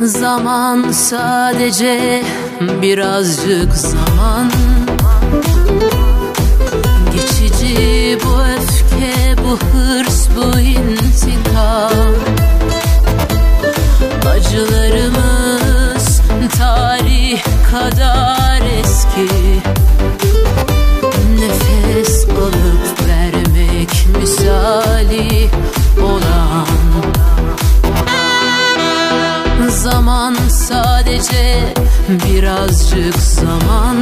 Zaman sadece birazcık zaman. Geçici bu öfke, bu hırs, bu intikam. Acılarımız tarih kadar eski. zaman sadece birazcık zaman.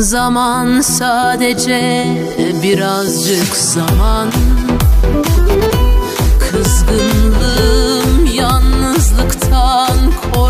Zaman sadece birazcık zaman. Kızgınlığım yalnızlıktan korkuyorum